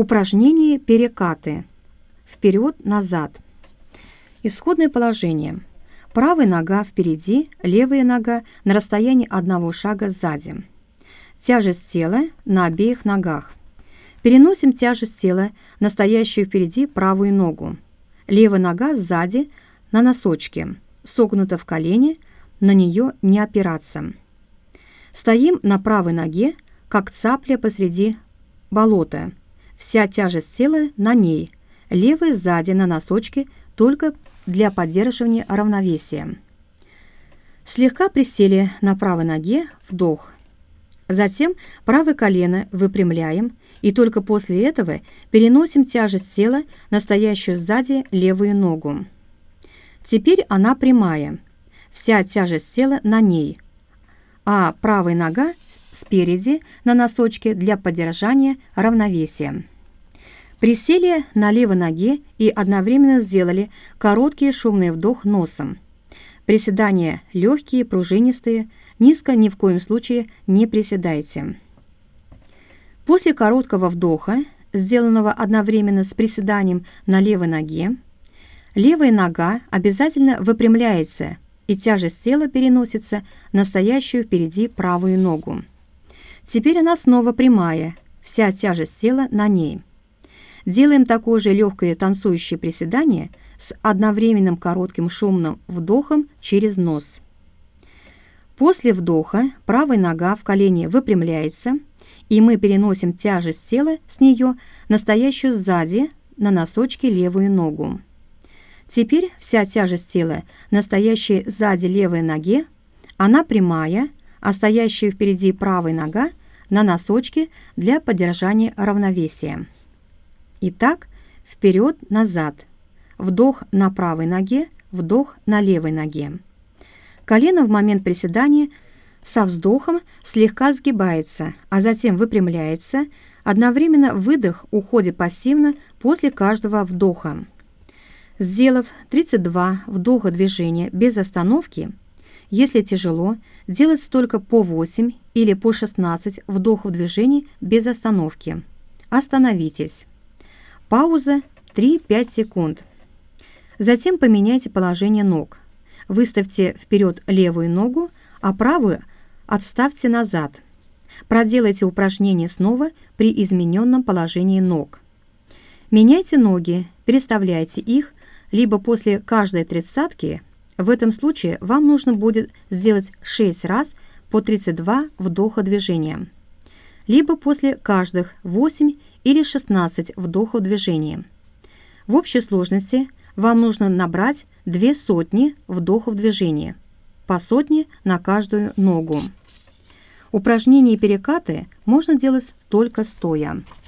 Упражнение перекаты. Вперед-назад. Исходное положение. Правая нога впереди, левая нога на расстоянии одного шага сзади. Тяжесть тела на обеих ногах. Переносим тяжесть тела на стоящую впереди правую ногу. Левая нога сзади на носочке, согнута в колени, на нее не опираться. Стоим на правой ноге, как цапля посреди болота – Вся тяжесть тела на ней, левая сзади на носочке только для поддерживания равновесия. Слегка присели на правой ноге, вдох. Затем правое колено выпрямляем и только после этого переносим тяжесть тела на стоящую сзади левую ногу. Теперь она прямая, вся тяжесть тела на ней, а правая нога спереди на носочке для поддержания равновесия. Присели на левой ноге и одновременно сделали короткий шумный вдох носом. Приседания легкие, пружинистые, низко ни в коем случае не приседайте. После короткого вдоха, сделанного одновременно с приседанием на левой ноге, левая нога обязательно выпрямляется и тяжесть тела переносится на стоящую впереди правую ногу. Теперь она снова прямая, вся тяжесть тела на ней. Делаем такое же легкое танцующее приседание с одновременным коротким шумным вдохом через нос. После вдоха правая нога в колене выпрямляется, и мы переносим тяжесть тела с нее настоящую сзади на носочки левую ногу. Теперь вся тяжесть тела настоящей сзади левой ноге, она прямая, а стоящая впереди правая нога на носочки для поддержания равновесия. Итак, вперед-назад. Вдох на правой ноге, вдох на левой ноге. Колено в момент приседания со вздохом слегка сгибается, а затем выпрямляется. Одновременно выдох уходит пассивно после каждого вдоха. Сделав 32 вдоха движения без остановки, если тяжело, делать столько по 8 или по 16 вдохов движений без остановки. Остановитесь. Пауза 3-5 секунд. Затем поменяйте положение ног. Выставьте вперед левую ногу, а правую отставьте назад. Проделайте упражнение снова при измененном положении ног. Меняйте ноги, переставляйте их, либо после каждой тридцатки, в этом случае вам нужно будет сделать 6 раз по 32 вдоха движения, либо после каждых 8 или 16 вдохов движения. В общей сложности вам нужно набрать две сотни вдохов движения, по сотне на каждую ногу. Упражнения и перекаты можно делать только стоя.